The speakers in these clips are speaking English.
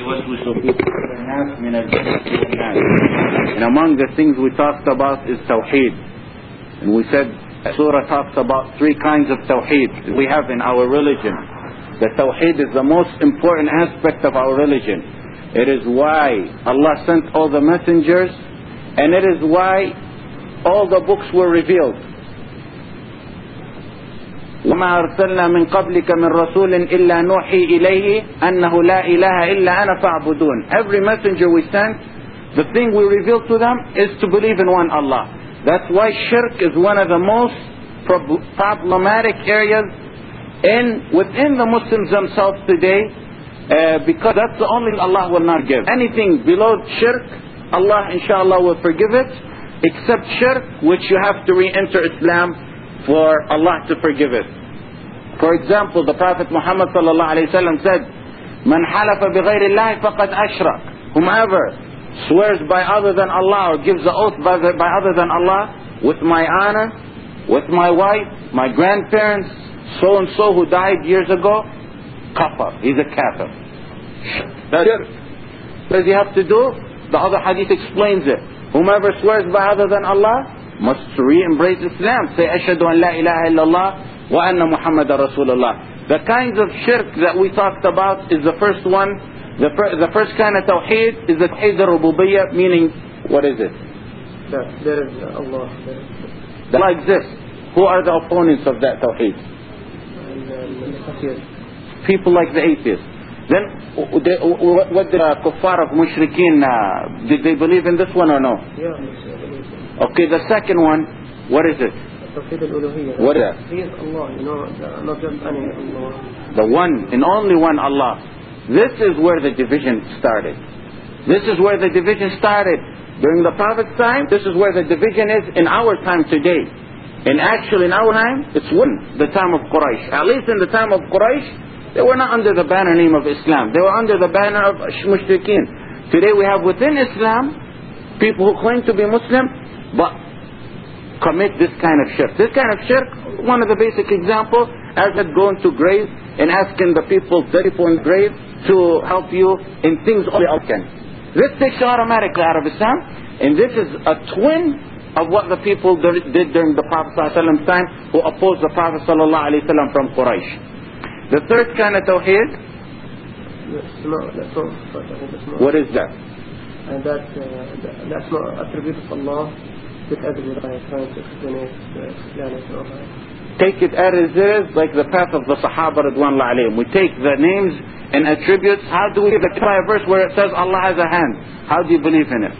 يوسوس في صدور الناس من الجنة والناس. And among the things we talked about is Tawheed. And we said Surah talks about three kinds of Tawheed we have in our religion. The Tawheed is the most important aspect of our religion. It is why Allah sent all the messengers and it is why all the books were revealed. وما أرسلنا من قبلك من رسول إلا نوحي إليه أنه لا إله إلا أنا فاعبدون Every messenger we sent, the thing we reveal to them is to believe in one Allah. That's why shirk is one of the most prob- problematic areas in within the Muslims themselves today uh, because that's the only thing Allah will not give. Anything below shirk, Allah inshallah will forgive it except shirk which you have to re-enter Islam for Allah to forgive it. For example, the Prophet Muhammad said, "Man halafa bighayri Allah faqad ashrak." Whomever swears by other than Allah or gives the oath by, by other than Allah with my honor, with my wife, my grandparents, so and so who died years ago, kafir. He's a kafir. That's it. What does he have to do? The other hadith explains it. Whomever swears by other than Allah must re-embrace Islam. Say, Ashhadu an la ilaha illallah wa anna Muhammad Rasulullah. The kinds of shirk that we talked about is the first one. The, fir- the first kind of tawheed is the tawheed al-rububiyyah, meaning, what is it? That there is Allah. That Allah exists. Who are the opponents of that tawheed? um. People like the atheists. Then, they- what the kuffar of mushrikeen, uh, did they believe in this one or no? Yeah, uh, Okay, the second one, what is it? Tawheed al-uluhiyyah. What is that? He is Allah, you know, the- not just any Allah. The one and only one Allah. This is where the division started. This is where the division started. During the Prophet's time, this is where the division is in our time today. And actually in our time, it's one, the time of Quraysh. At least in the time of Quraysh, they were not under the banner name of Islam. They were under the banner of Mushrikeen. Today we have within Islam, people who claim to be Muslim, but commit this kind of shirk. This kind of shirk, one of the basic examples, as that going to grave and asking the people, in grave, to help you in things only Allah can. This takes you automatically out of Islam, and this is a twin of what the people did during the Prophet ﷺ time, who opposed the Prophet ﷺ from Quraysh. The third kind of tawheed, Asma- the asma- Tawheed asma. what is that? And that, uh, the asma attribute of Allah with every by trying to explain it, uh, explain it, all right. take it as it is, like the path of the Sahaba Ridwan alayhim. We take the names and attributes. How do we apply a verse where it says Allah has a hand? How do you believe in it?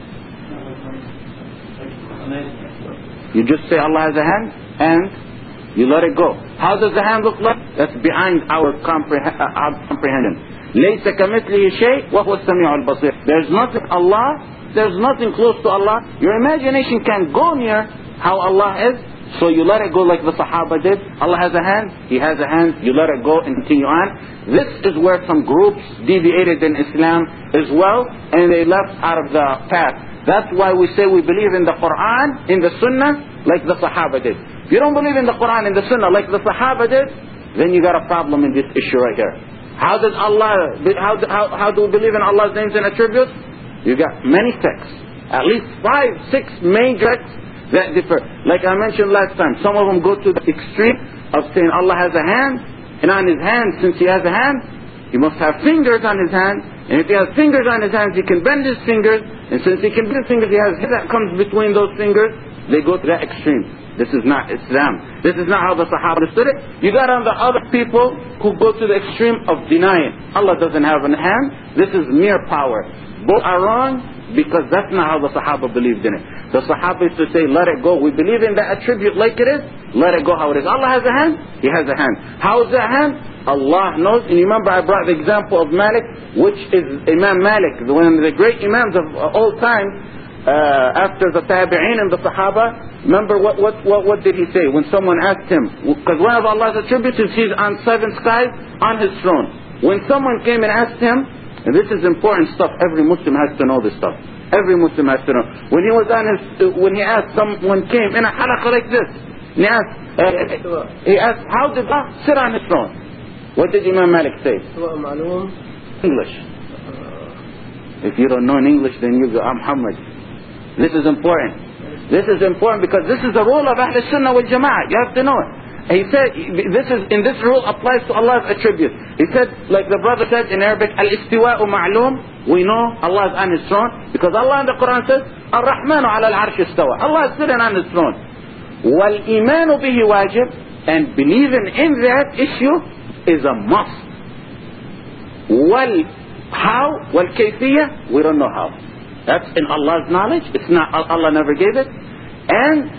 You just say Allah has a hand and you let it go. How does the hand look like? That's behind our, compreh- uh, our comprehension. ليس كمثله شيء وهو السميع البصير. There's nothing Allah, there's nothing close to Allah. Your imagination can go near how Allah is, so you let it go like the Sahaba did. Allah has a hand, He has a hand, you let it go and continue on. This is where some groups deviated in Islam as well, and they left out of the path. That's why we say we believe in the Quran, in the Sunnah, like the Sahaba did. If you don't believe in the Quran in the Sunnah like the Sahaba did, then you got a problem in this issue right here. How does Allah, how, how, how do we believe in Allah's names and attributes? You got many sects. At least five, six main sects that differ. Like I mentioned last time, some of them go to the extreme of saying Allah has a hand, and on his hand, since he has a hand, he must have fingers on his hand, and if he has fingers on his hands, he can bend his fingers, and since he can bend his fingers, he has that comes between those fingers, they go to that extreme. This is not Islam. This is not how the Sahaba understood it. You got on the other people who go to the extreme of denying. Allah doesn't have a hand. This is mere power. Both are wrong because that's not how the Sahaba believed in it. The Sahaba used to say, let it go. We believe in that attribute like it is. Let it go how it is. Allah has a hand. He has a hand. How is that hand? Allah knows. And you remember I brought the example of Malik, which is Imam Malik, one of the great Imams of all time, uh, after the Tabi'in and the Sahaba, remember what, what, what, what did he say when someone asked him? Because one of Allah's attributes is He's on seven skies on His throne. When someone came and asked him, and this is important stuff. Every Muslim has to know this stuff. Every Muslim has to know. When he was on his, uh, when he asked someone came in a halaqah like this, he asked, uh, he asked, how did Allah sit on his throne? What did Imam Malik say? English. If you don't know in English, then you go, I'm Muhammad. This is important. This is important because this is the rule of Ahl Sunnah wal Jama'ah. You have to know it. He said, this is, and this rule applies to Allah's attributes. He said, like the brother said in Arabic, Al-istiwa'u ma'loom. We know Allah is on His throne. Because Allah in the Quran says, Ar-Rahmanu ala al-arsh istawa. Allah is sitting on His throne. Wal-imanu bihi wajib. And believing in that issue is a must. Wal how? Wal kayfiyah? We don't know how. That's in Allah's knowledge. It's not, Allah never gave it. And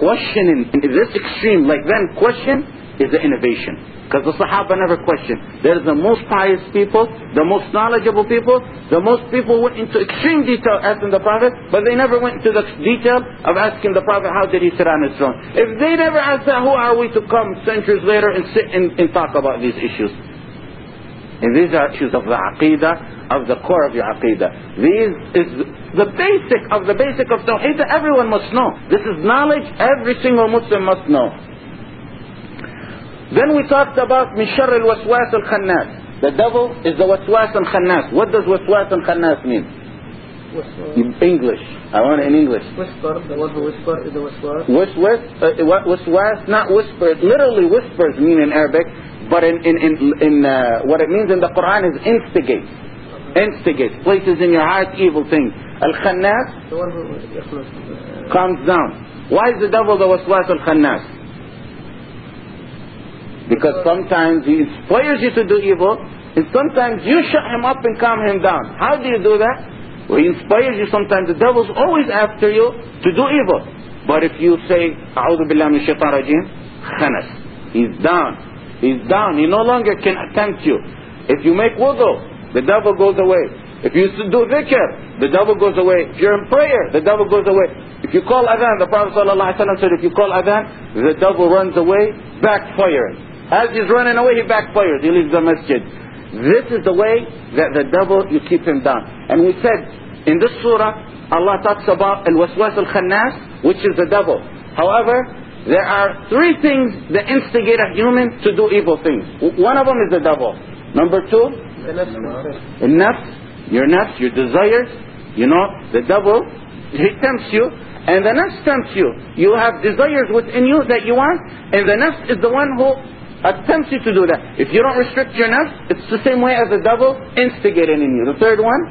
questioning in this extreme, like then question is the innovation. Because the Sahaba never questioned. They're the most pious people, the most knowledgeable people, the most people went into extreme detail asking the Prophet, but they never went into the detail of asking the Prophet how did he sit on his throne. If they never asked that, who are we to come centuries later and sit and, and talk about these issues? And these are issues of the aqidah, of the core of your aqidah. These is the basic of the basic of Tawheed that everyone must know. This is knowledge every single Muslim must know. Then we talked about min sharr al-waswas al-khannas. The devil is the waswas al-khannas. What does waswas al-khannas mean? In English. I want it in English. Whisper, the one who whisper is the waswas. Waswas, uh, waswas, not whisper. Literally whispers mean in Arabic, but in, in, in, in uh, what it means in the Quran is instigate. Instigate. Places in your heart evil things. Al-Khannas comes down. Why is the devil the waswas al-Khannas? Because sometimes he inspires you to do evil, and sometimes you shut him up and calm him down. How do you do that? Well, he inspires you sometimes. The devil's always after you to do evil. But if you say, أعوذ بالله من الشيطان الرجيم, khanas. He's down. He's down. He no longer can tempt you. If you make wudu, the devil goes away. If you do dhikr, the devil goes away. If you're in prayer, the devil goes away. If you call adhan, the Prophet ﷺ said, if you call adhan, the devil runs away, backfiring. As he's running away, he backfires. He leaves the masjid. This is the way that the devil, you keep him down. And we said, in this surah, Allah talks about al-waswas al-khannas, which is the devil. However, there are three things that instigate a human to do evil things. One of them is the devil. Number two, the nafs, your nafs, your desires, you know, the devil, he tempts you, and the nafs tempts you. You have desires within you that you want, and the nafs is the one who attempts you to do that. If you don't restrict your nafs, it's the same way as the devil instigating in you. The third one?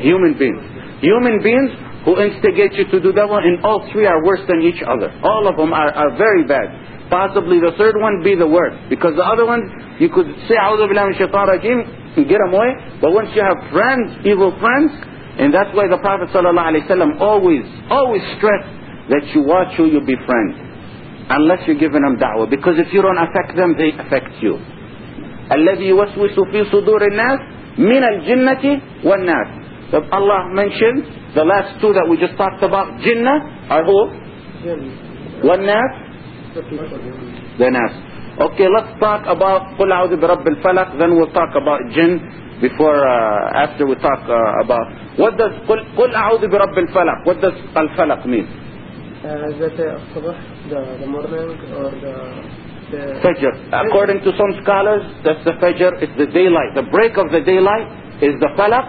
Human beings. Human beings who instigate you to do that one, and all three are worse than each other. All of them are, are very bad. Possibly the third one be the worst. Because the other ones, you could say, A'udhu Billahi Shaitan Rajim, and get them away. But once you have friends, evil friends, and that's why the Prophet ﷺ always, always stressed that you watch who you befriend Unless you're giving them da'wah. Because if you don't affect them, they affect you. الذي يوسوس في صدور الناس من الجنة والناس. So Allah mentioned the last two that we just talked about. Jinnah are who? والناس the nas. Okay, let's talk about قل أعوذ برب الفلق then we'll talk about jinn before uh, after we talk uh, about what does قل, قل أعوذ برب الفلق what does الفلق mean Uh, morning or the Fajr. According to some scholars, that's the Fajr, it's the daylight. The break of the daylight is the Falaq.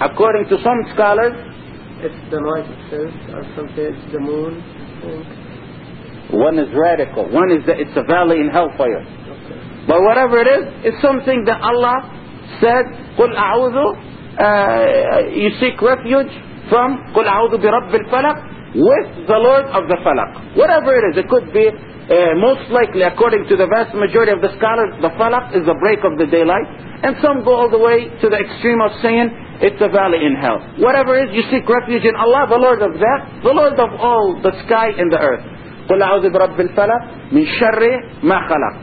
According to some scholars, it's the night itself, or sometimes the moon. One is radical, one is that it's a valley in hellfire. Okay. But whatever it is, it's something that Allah said, قُلْ أَعُوذُ uh, You seek refuge from قُلْ أَعُوذُ بِرَبِّ الْفَلَقِ with the Lord of the Falak. Whatever it is, it could be uh, most likely, according to the vast majority of the scholars, the falaq is the break of the daylight. And some go all the way to the extreme of saying it's a valley in hell. Whatever it is, you seek refuge in Allah, the Lord of that, the Lord of all the sky and the earth. قُلْ أَعُوذِ بِرَبِّ الْفَلَقِ مِنْ شَرِّ مَا خَلَقِ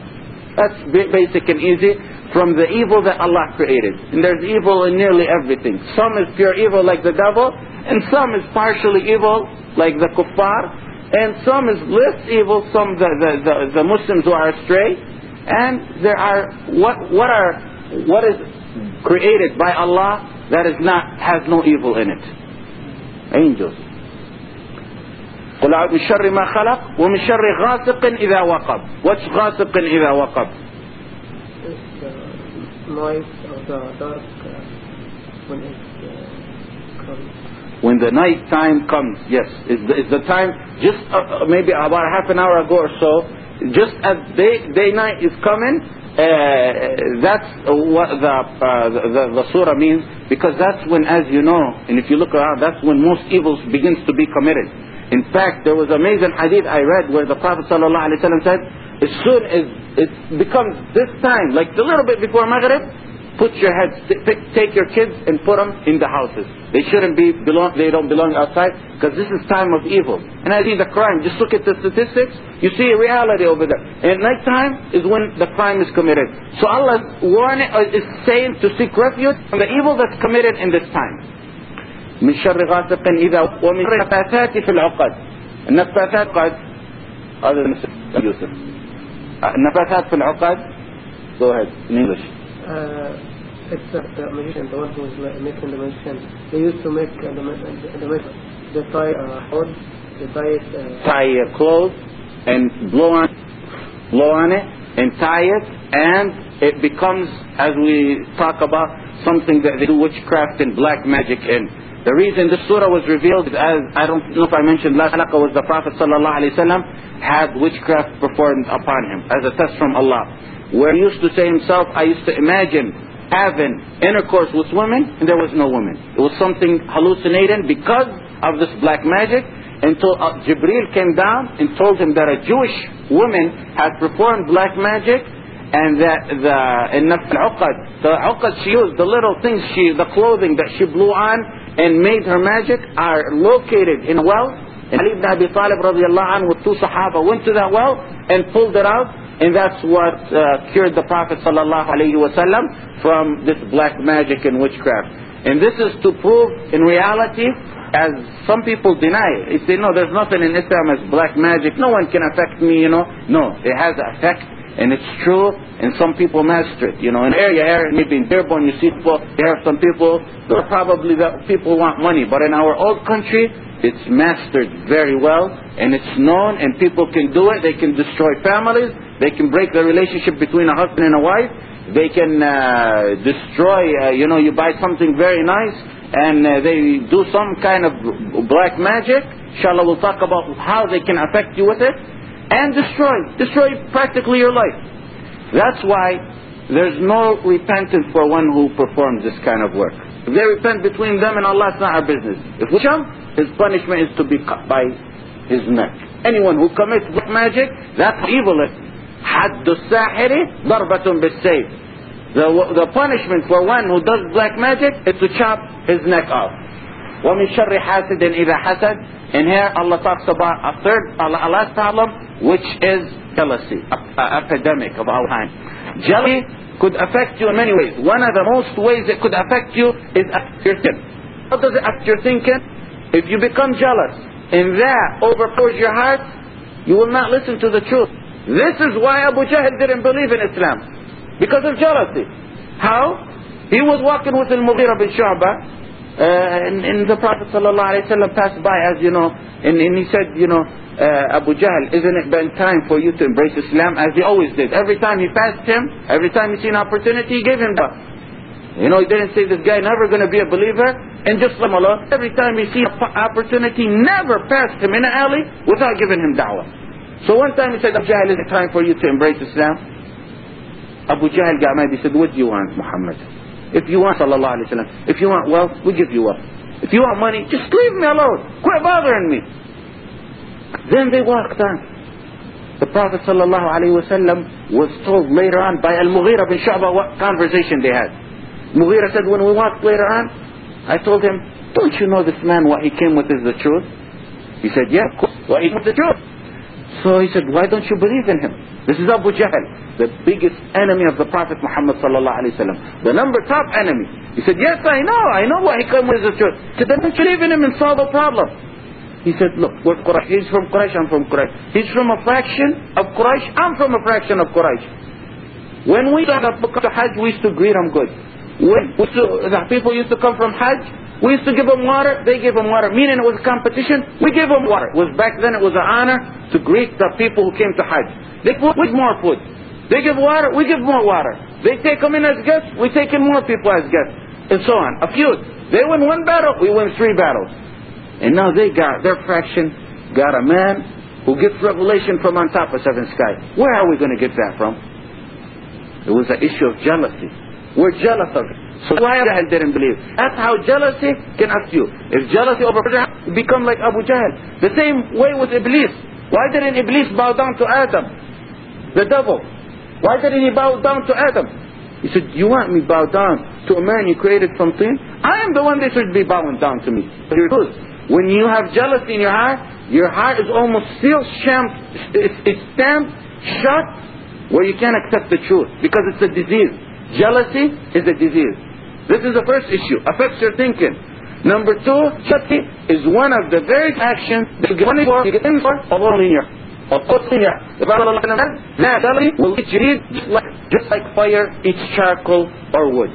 That's basic and easy from the evil that Allah created. And there's evil in nearly everything. Some is pure evil like the devil, and some is partially evil like the kuffar, and some is less evil, some the, the, the, the Muslims who are astray, and there are what what are what is created by Allah that is not has no evil in it. Angels. قل أعوذ من شر ما خلق ومن شر غاسق إذا وقب. What's غاسق إذا وقب? Noise of the dark uh, when it's uh, comes. When the night time comes, yes, is the, is the time just uh, maybe about half an hour ago or so, just as day day night is coming, uh, that's what the, uh, the the surah means because that's when, as you know, and if you look around, that's when most evils begins to be committed. In fact, there was amazing hadith I read where the Prophet ﷺ said, as soon as it becomes this time, like a little bit before Maghrib, put your heads, t- t- take your kids and put them in the houses. They shouldn't be belong, they don't belong outside because this is time of evil. And I see the crime, just look at the statistics, you see a reality over there. And night time is when the crime is committed. So Allah warning, uh, is saying to seek refuge from the evil that's committed in this time. من شر غاسق إذا ومن شر النفاثات في العقد النفاثات قد هذا يوسف النفاثات في العقاد go ahead in English uh, a the magician, the one who is making the magician. They used to make uh, the, the, the, the tie uh, hod, the tie it, uh, tie your clothes and blow on, blow on it and tie it, and it becomes, as we talk about, something that they do witchcraft and black magic and the reason this surah was revealed, as I don't know if I mentioned last halaqah, was the Prophet ﷺ had witchcraft performed upon him as a test from Allah. Where he used to say himself, I used to imagine having intercourse with women, and there was no woman. It was something hallucinating because of this black magic, until uh, Jibril came down and told him that a Jewish woman had performed black magic, and that the in the the uqad she used, the little things she, the clothing that she blew on, and made her magic are located in a well and Ali ibn Abi Talib radiallahu anhu with two sahaba went to that well and pulled it out and that's what uh, cured the Prophet sallallahu alaihi wasallam from this black magic and witchcraft and this is to prove in reality as some people deny it. They say, no, there's nothing in Islam as black magic. No one can affect me, you know. No, it has effect, and it's true, and some people master it. You know, in area, area, maybe in Dearborn, you see people, there are some people, they're probably that people want money, but in our old country, it's mastered very well, and it's known, and people can do it. They can destroy families. They can break the relationship between a husband and a wife. They can uh, destroy, uh, you know, you buy something very nice, and uh, they do some kind of black magic. Inshallah, we'll talk about how they can affect you with it and destroy, destroy practically your life. That's why there's no repentance for one who performs this kind of work. If they repent between them and Allah, it's not our business. If we jump, his punishment is to be cut by his neck. Anyone who commits black magic, that's evil. حد الساحر ضربة بالسيف the, the punishment for one who does black magic is to chop his neck off. وَمِن شَرِّ حَاسِدٍ إِذَا حَسَدٍ And here Allah talks about a third, a last problem, which is jealousy, epidemic of our time. Jealousy could affect you in many ways. One of the most ways it could affect you is affect your thinking. How does it affect your thinking? If you become jealous and that overpours your heart, you will not listen to the truth. This is why Abu Jahl didn't believe in Islam because of jealousy. How? He was walking with Al-Mughira bin Shu'bah, uh, and, and the Prophet ﷺ passed by, as you know, and, and he said, you know, uh, Abu Jahl, isn't it been time for you to embrace Islam? As he always did. Every time he passed him, every time he seen an opportunity, he gave him that. You know, he didn't say this guy never going to be a believer, and just Allah, every time he seen an opportunity, never passed him in an alley without giving him da'wah. So one time he said, Abu Jahl, is it time for you to embrace Islam? Abu Jahl got mad. He said, what do you want, Muhammad? If you want, sallallahu alayhi wa if you want wealth, we give you wealth. If you want money, just leave me alone. Quit bothering me. Then they walked on. The Prophet wa was told later on by Al-Mughira bin Shu'bah what conversation they had. Mughira said, when we walked later on, I told him, don't you know this man, what he came with is the truth? He said, yeah, of course, what he came the truth. So he said, why don't you believe in him? This is Abu Jahl, the biggest enemy of the Prophet Muhammad sallallahu the number top enemy. He said, yes, I know, I know what he came with is the truth. He said, then don't you believe in him and solve the problem. He said, look, we're Quraysh. He's from Quraysh, I'm from Quraysh. He's from a fraction of Quraysh, I'm from a fraction of Quraysh. When we got up to Hajj, we used to greet him good. When we used to, the people used to come from Hajj, we used to give them water, they gave them water. Meaning it was a competition, we gave them water. It was back then it was an honor to greet the people who came to Hajj. They put more food. They give water, we give more water. They take them in as guests, we take in more people as guests. And so on. A few. They win one battle, we win three battles. And now they got, their fraction got a man who gets revelation from on top of seven sky. Where are we going to get that from? It was an issue of jealousy. We're jealous of it. So why Jahl didn't believe? That's how jealousy can affect you. If jealousy over become like Abu Jahl. The same way with Iblis. Why didn't Iblis bow down to Adam? The devil. Why didn't he bow down to Adam? He said, you want me bow down to a man you created from tin? I am the one that should be bowing down to me. But when you have jealousy in your heart, your heart is almost sealed, stamped, it's, stamped shut where you can't accept the truth because it's a disease. Jealousy is a disease. This is the first issue. Affects your thinking. Number two, jealousy is one of the very actions that you get for, you get in for, Allah linear. The Bible that jealousy will eat you just like, just like fire eats charcoal or wood.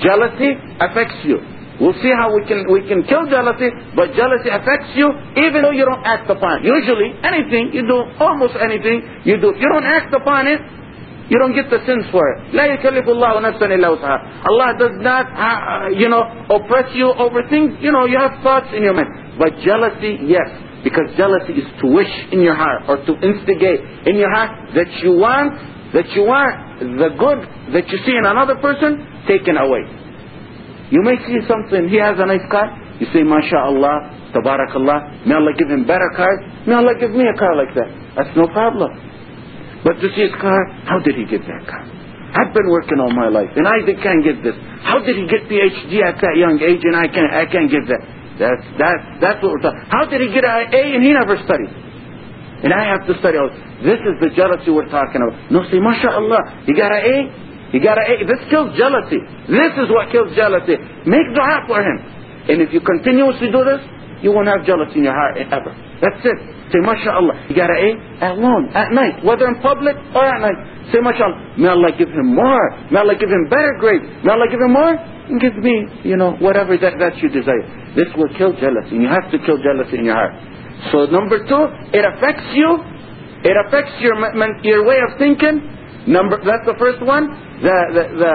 Jealousy affects you. We'll see how we can we can kill jealousy, but jealousy affects you even though you don't act upon it. Usually, anything you do, almost anything you do, if you don't act upon it, you don't get the sins for it. لا يكلف الله نفسا إلا وسعها. Allah does not, uh, you know, oppress you over things. You know, you have thoughts in your mind. But jealousy, yes. Because jealousy is to wish in your heart or to instigate in your heart that you want, that you want the good that you see in another person taken away. You may see something, he has a nice car. You say, MashaAllah, Tabarakallah, may Allah give him better car. May Allah give me a car like that. That's no problem. But to see his car, how did he get that car? I've been working all my life, and I can't get this. How did he get the PhD at that young age, and I can't, I can't get that? That's, that's, that's what we're talking How did he get an A, and he never studied? And I have to study. This is the jealousy we're talking about. No, say, MashaAllah, he got an A, he gotta, A. This kills jealousy. This is what kills jealousy. Make dua for him. And if you continuously do this, you won't have jealousy in your heart ever. That's it. Say, MashaAllah. You got an A? Alone, at night, whether in public or at night. Say, MashaAllah. May Allah give him more. May Allah give him better grades. May Allah give him more. And give me, you know, whatever that, that you desire. This will kill jealousy. You have to kill jealousy in your heart. So number two, it affects you. It affects your, your way of thinking. Number, that's the first one. The, the, the,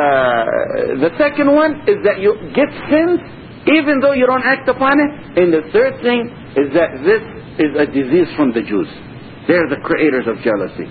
the second one is that you get sins even though you don't act upon it. And the third thing is that this is a disease from the Jews. They're the creators of jealousy.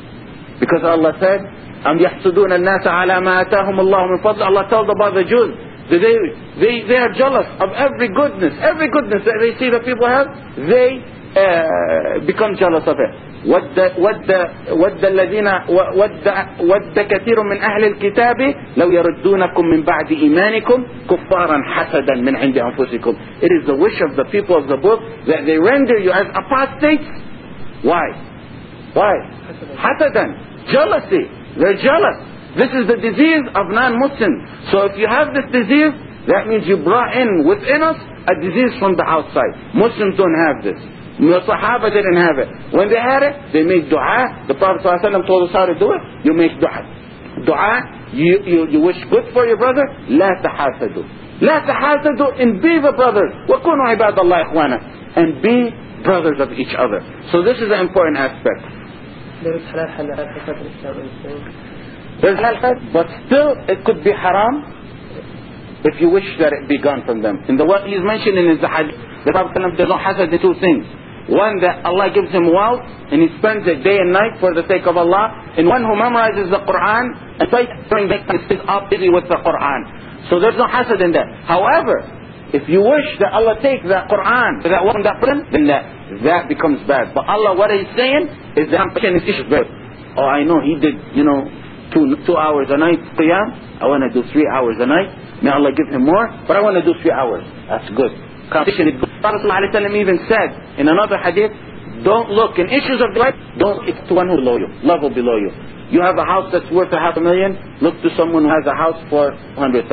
Because Allah said, أَمْ يَحْسُدُونَ النَّاسَ عَلَى مَا أَتَاهُمُ اللَّهُ مِنْ فَضْلِ Allah told about the Jews. They, they, they are jealous of every goodness. Every goodness that they see that people have, they uh, become jealous of it. ود ود ود الذين ود ود كثير من أهل الكتاب لو يردونكم من بعد إيمانكم كفارا حسدا من عند أنفسكم. It is the wish of the people of the book that they render you as apostates. Why? Why? حسدا. Jealousy. They're jealous. This is the disease of non-Muslims. So if you have this disease, that means you brought in within us a disease from the outside. Muslims don't have this. Your Sahaba didn't have it. When they had it, they made dua. The Prophet ﷺ told us how to do it. You make dua. Dua, you, you, you wish good for your brother. لا تحاسدوا. لا تحاسدوا and be the brothers. وكونوا عباد الله إخوانا. And be brothers of each other. So this is an important aspect. There is halal halal but still it could be haram if you wish that it be gone from them. In the what he's mentioning is the hadith. The Prophet said, there's no hasad the two things. One that Allah gives him wealth and he spends it day and night for the sake of Allah. And one who memorizes the Quran and during that time is up busy with the Quran. So there's no hasad in that. However, if you wish that Allah take that Quran that one that person, then that, that becomes bad. But Allah, what He's saying is that person is good. Oh, I know he did, you know, two two hours a night qiyam. I want to do three hours a night. May Allah give him more, but I want to do three hours. That's good competition. Prophet even said in another hadith, don't look in issues of life, don't look to one who's below you, level below you. You have a house that's worth a half a million, look to someone who has a house for 100,000.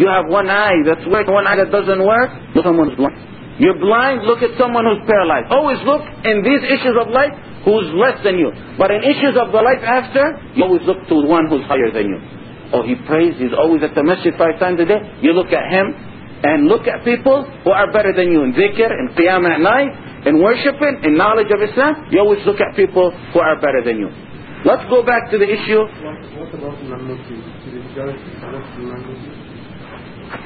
You have one eye that's worth one eye that doesn't work, look at someone who's blind. You're blind, look at someone who's paralyzed. Always look in these issues of life who's less than you. But in issues of the life after, you always look to one who's higher than you. Oh, he prays, he's always at the masjid five times a day. You look at him, and look at people who are better than you in dhikr, in qiyam at night, in worshiping, in knowledge of Islam. You always look at people who are better than you. Let's go back to the issue. What, what about? Is it?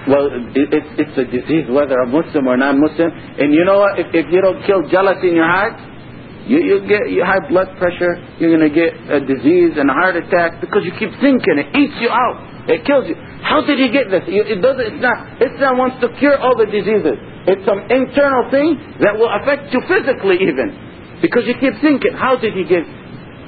Well, it, it's a disease, whether a Muslim or non-Muslim. And you know what? If, if you don't kill jealousy in your heart, you, you get you high blood pressure. You're gonna get a disease and a heart attack because you keep thinking. It eats you out. It kills you. How did he get this? It doesn't. It's not. Islam wants to cure all the diseases. It's some internal thing that will affect you physically even, because you keep thinking. How did he get?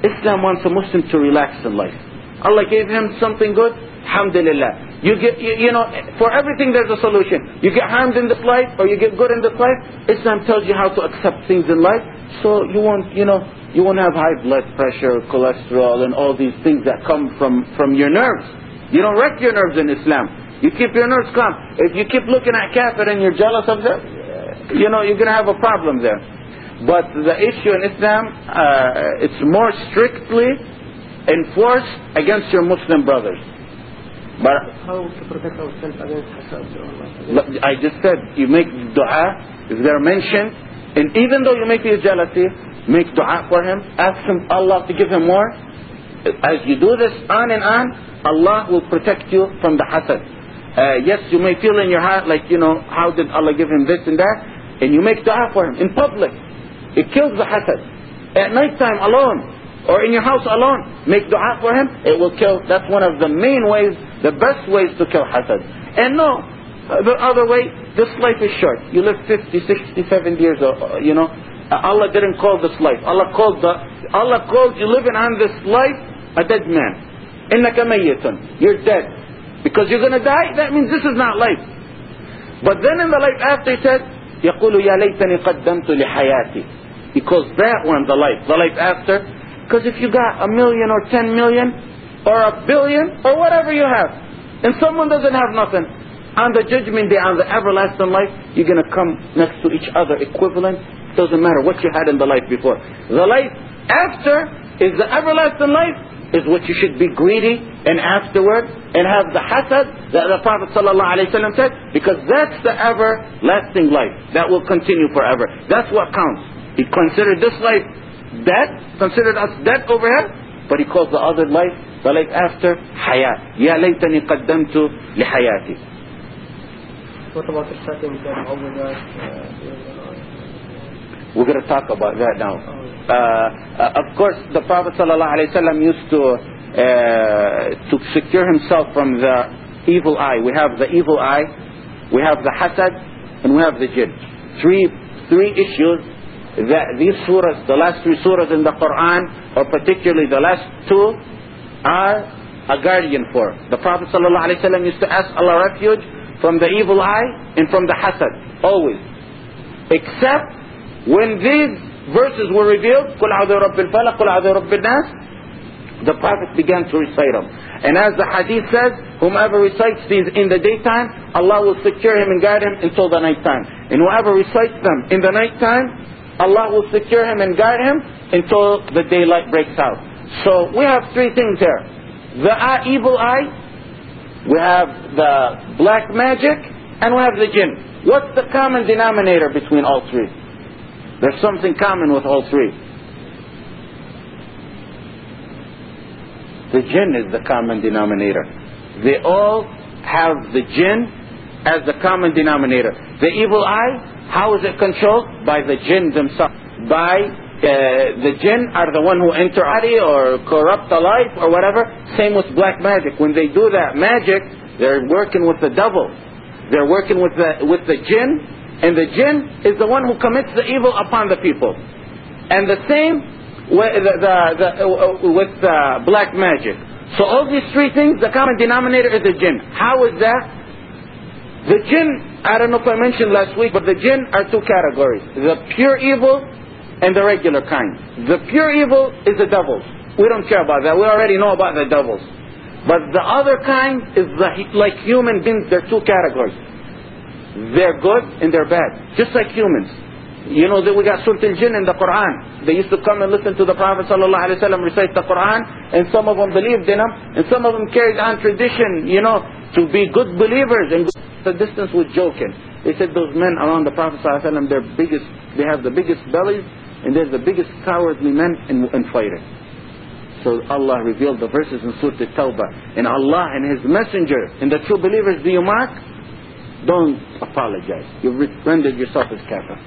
Islam wants a Muslim to relax in life. Allah gave him something good. Alhamdulillah. You get, you, you know, for everything there's a solution. You get harmed in this life or you get good in this life. Islam tells you how to accept things in life, so you won't, you know, you won't have high blood pressure, cholesterol, and all these things that come from from your nerves. You don't wreck your nerves in Islam. You keep your nerves calm. If you keep looking at kafir and you're jealous of them, you know, you're going to have a problem there. But the issue in Islam, uh, it's more strictly enforced against your Muslim brothers. But How to protect ourselves against I just said you make dua if they're mentioned, and even though you may feel jealousy, make dua for him. Ask him Allah to give him more. As you do this on and on, Allah will protect you from the hasad. Uh, yes, you may feel in your heart like you know how did Allah give him this and that, and you make dua for him in public. It kills the hasad. At night time alone, or in your house alone, make dua for him. It will kill. That's one of the main ways, the best ways to kill hasad. And no, uh, the other way, this life is short. You live 50, 60, 70 years, uh, you know. Uh, Allah didn't call this life. Allah called the, Allah called you living on this life a dead man. إِنَّكَ مَيِّتٌ You're dead. Because you're going to die, that means this is not life. But then in the life after he said, يقول يا ليتني قدمت لحياتي. He calls that one the life. The life after. Because if you got a million or ten million or a billion or whatever you have, and someone doesn't have nothing, on the judgment day, on the everlasting life, you're going to come next to each other equivalent. Doesn't matter what you had in the life before. The life after is the everlasting life, is what you should be greedy and afterward and have the hasad that the Prophet ﷺ said, because that's the everlasting life that will continue forever. That's what counts. He considered this life dead, considered us dead over here, but he calls the other life, the life after, hayat. Ya laytani qaddamtu li hayati. What about the starting the Mu'awwadat, uh, We're going to talk about that now. Uh, Uh, of course, the Prophet ﷺ used to uh, to secure himself from the evil eye. We have the evil eye, we have the hasad, and we have the jinn. Three three issues that these surahs, the last three surahs in the Quran, or particularly the last two, are a guardian for. The Prophet ﷺ used to ask Allah refuge from the evil eye and from the hasad, always. Except when these verses were revealed, قُلْ عَذُوا رَبِّ الْفَلَقِ قُلْ عَذُوا رَبِّ النَّاسِ the Prophet began to recite them. And as the hadith says, whomever recites these in the daytime, Allah will secure him and guide him until the nighttime. And whoever recites them in the nighttime, Allah will secure him and guide him until the daylight breaks out. So we have three things here. The eye, evil eye, we have the black magic, and we have the jinn. What's the common denominator between all three? There's something common with all three. The jinn is the common denominator. They all have the jinn as the common denominator. The evil eye, how is it controlled? By the jinn themselves. By uh, the jinn are the one who enter body or corrupt the life or whatever. Same with black magic. When they do that magic, they're working with the devil. They're working with the with the jinn, and the jinn is the one who commits the evil upon the people. And the same with the, the, the, uh, with uh, black magic. So all these three things, the common denominator is the jinn. How is that? The jinn, I don't know if I mentioned last week, but the jinn are two categories. The pure evil and the regular kind. The pure evil is the devils. We don't care about that. We already know about the devils. But the other kind is the, like human beings, there are two categories. They're good and they're bad. Just like humans. You know that we got Surah Al-Jinn in the Quran. They used to come and listen to the Prophet ﷺ recite the Quran, and some of them believed in him, and some of them carried on tradition, you know, to be good believers and the distance was joking. They said those men around the Prophet ﷺ, they're biggest, they have the biggest bellies, and they're the biggest cowardly men in, in fighting. So Allah revealed the verses in Surah At-Tawbah. And Allah and His Messenger and the true believers do you mock? Don't apologize. You've rendered yourself as kafir.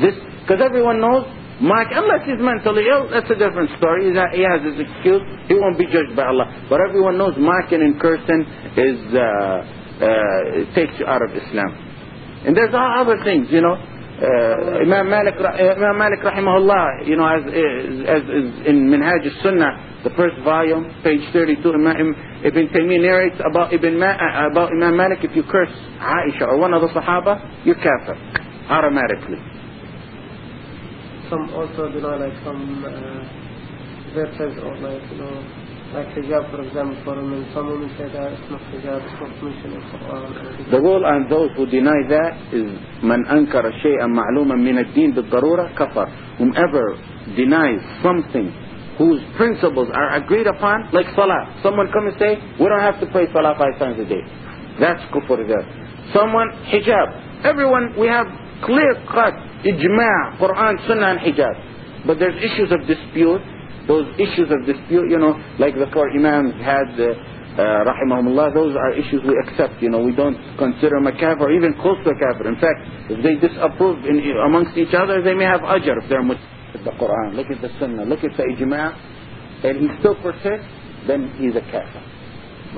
This, because everyone knows, mock, unless he's mentally ill, that's a different story. He has his excuse. He won't be judged by Allah. But everyone knows mocking and cursing is, uh, uh, takes you out of Islam. And there's all other things, you know. Uh, Imam Malik, Imam Malik rahimahullah, you know, as, as, as in Minhaj al-Sunnah, the first volume, page 32, Imam, Ibn Taymiyyah narrates about Ibn Ma, uh, about Imam Malik, if you curse Aisha or one of the Sahaba, you're kafir, automatically. Some also, you know, like some uh, verses or like, you know, like hijab, for example, for women. Some women say that it's not hijab, it's not mentioned in Quran. The rule on those who deny that is من أنكر شيئا معلوما من الدين بالضرورة كفر. Whomever denies something whose principles are agreed upon, like salah. Someone come and say, we don't have to pray salah five times a day. That's kufr there. Someone, hijab. Everyone, we have clear cut, ijma' Quran, sunnah and hijab. But there's issues of dispute those issues of dispute, you know, like the four imams had, uh, uh, rahimahumullah, those are issues we accept, you know, we don't consider them a kafir even close to a kafir. In fact, if they disapprove in, amongst each other, they may have ajr if they're at the Quran, look at the sunnah, look at the ijma' and he still persists, then he's a kafir.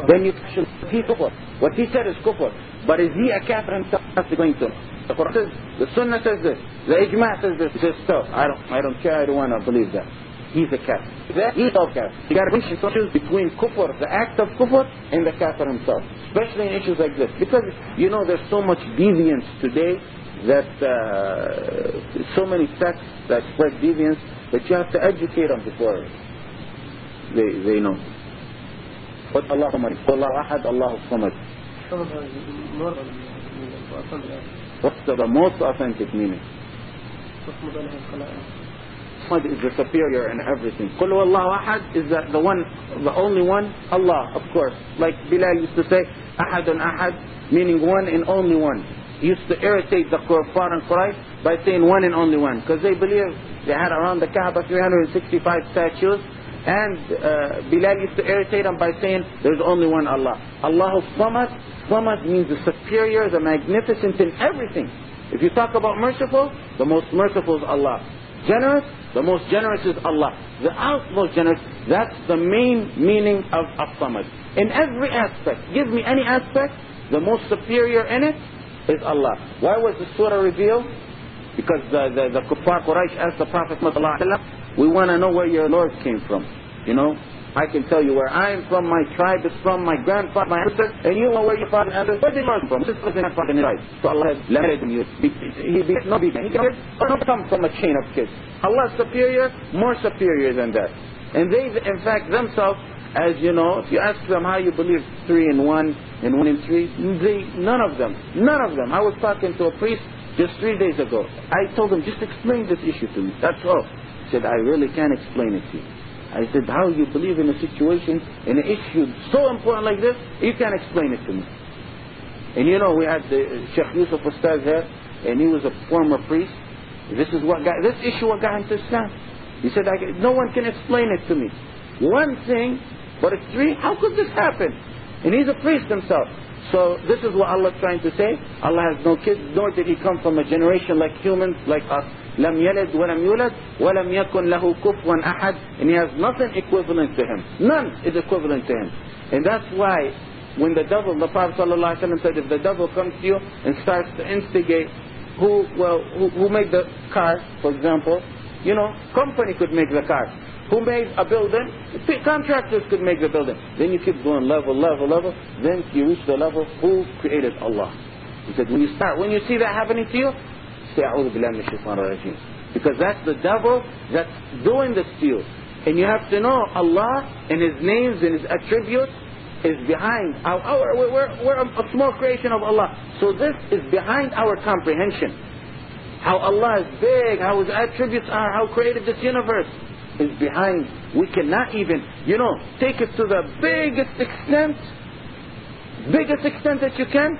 Then you should, he kufr. What he said is kufr. But is he a kafir himself? That's going to. The Quran says, the sunnah says this, the ijma' says this. Says, stop, I don't, I don't care, I don't want to believe that he's a kafir. He's a kafir. You got to choose between kufr, the act of kufr, and the kafir himself. Especially in issues like this. Because, you know, there's so much deviance today that uh, so many sects that spread deviance that you have to educate them before they, they know. What Allah Allah Ahad, Allah Samad. What's the, most authentic meaning? Muhammad is the superior in everything. Qul Allahu Ahad is the, the one, the only one, Allah, of course. Like Bilal used to say, Ahadun Ahad, meaning one and only one. Used to irritate the Kuffar and Quraysh by saying one and only one. Because they believe they had around the Kaaba 365 statues. And uh, Bilal used to irritate them by saying, there's only one Allah. Allahu Samad, Samad means the superior, the magnificent in everything. If you talk about merciful, the most merciful is Allah. Generous, the most generous is Allah. The utmost generous, that's the main meaning of As-Samad. In every aspect, give me any aspect, the most superior in it is Allah. Why was the surah revealed? Because the, the, the Kuffar Quraysh asked the Prophet we want to know where your Lord came from. You know, I can tell you where I'm from, my tribe is from, my grandfather, my ancestor, and you know where your father and where did learn from? This is not fucking right. So Allah has led you. He, he, no He don't come from a chain of kids. Allah is superior, more superior than that. And they, in fact, themselves, as you know, if you ask them how you believe three in one and one in three, they, none of them, none of them. I was talking to a priest just three days ago. I told him, just explain this issue to me. That's all. He said, I really can't explain it to you. I said, how you believe in a situation, in an issue so important like this, you can't explain it to me. And you know, we had the uh, Sheikh Yusuf Estes here, and he was a former priest. This is what got, this issue what got into Islam. He said, no one can explain it to me. One thing, but it's three, how could this happen? And he's a priest himself. So this is what Allah is trying to say. Allah has no kids, nor did he come from a generation like humans, like us. لم يلد ولم يولد ولم يكن له كفوا أحد and he has nothing equivalent to him. None is equivalent to him. And that's why when the devil, the Prophet ﷺ said, if the devil comes to you and starts to instigate who, well, who, who made the car, for example, you know, company could make the car. who made a building? Contractors could make the building. Then you keep going level, level, level. Then you reach the level, who created Allah? He said, when you start, when you see that happening to you, say, A'udhu Billah. Because that's the devil that's doing this to you. And you have to know Allah and His names and His attributes is behind our, our we're, we're a small creation of Allah. So this is behind our comprehension. How Allah is big, how His attributes are, how created this universe is behind. We cannot even, you know, take it to the biggest extent, biggest extent that you can,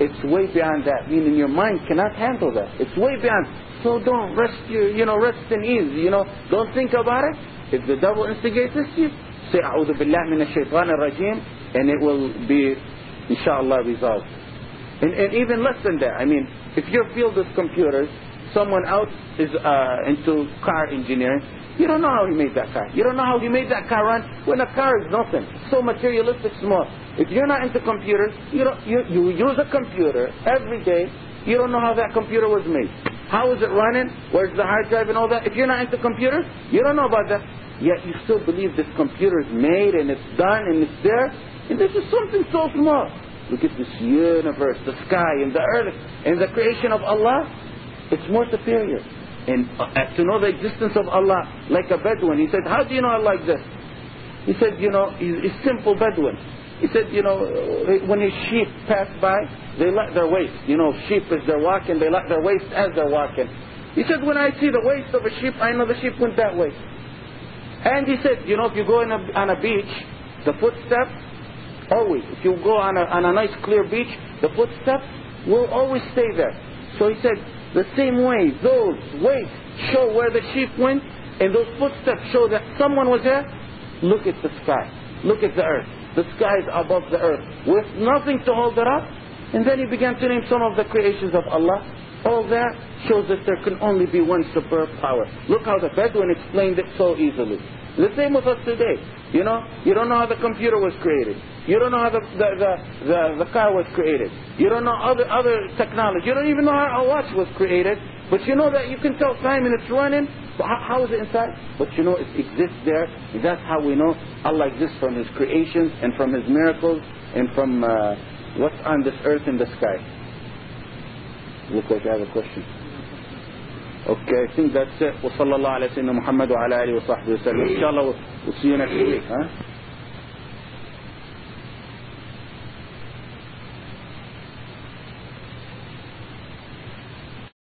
it's way beyond that. Meaning your mind cannot handle that. It's way beyond. So don't rest your, you know, rest in ease. You know, don't think about it. If the devil instigates you, say أعوذ بالله من الشيطان الرجيم and it will be inshallah resolved. And, and even less than that, I mean, if your field is computers, someone else is uh, into car engineering, you don't know how he made that car. You don't know how he made that car run when a car is nothing. So materialistic, small. If you're not into computers, you, don't, you, you use a computer every day. You don't know how that computer was made. How is it running? Where's the hard drive and all that? If you're not into computers, you don't know about that. Yet you still believe this computer is made and it's done and it's there. And this is something so small. Look at this universe, the sky and the earth and the creation of Allah. It's more superior. And uh, to know the existence of Allah like a Bedouin. He said, how do you know Allah like this? He said, you know, he's, he's simple Bedouin. He said, you know, when his sheep pass by, they let their waste. You know, sheep as they're walking, they let their waste as they're walking. He said, when I see the waste of a sheep, I know the sheep went that way. And he said, you know, if you go a, on a beach, the footsteps, always, if you go on a, on a nice clear beach, the footsteps will always stay there. So he said, the same way, those weights show where the sheep went, and those footsteps show that someone was there. Look at the sky. Look at the earth. The sky is above the earth, with nothing to hold it up. And then he began to name some of the creations of Allah. All that shows that there can only be one superb power. Look how the Bedouin explained it so easily. The same with us today. You know, you don't know how the computer was created. You don't know how the, the, the, the, the car was created. You don't know other, other technology. You don't even know how a watch was created. But you know that you can tell time and it's running. But how, how is it inside? But you know it exists there. And that's how we know Allah exists from His creations and from His miracles and from uh, what's on this earth and the sky. Look like I have a question. Okay, I think that's it. وصلى الله على سيدنا محمد وعلى آله وصحبه وسلم. Inshallah, we'll see you next week. Huh?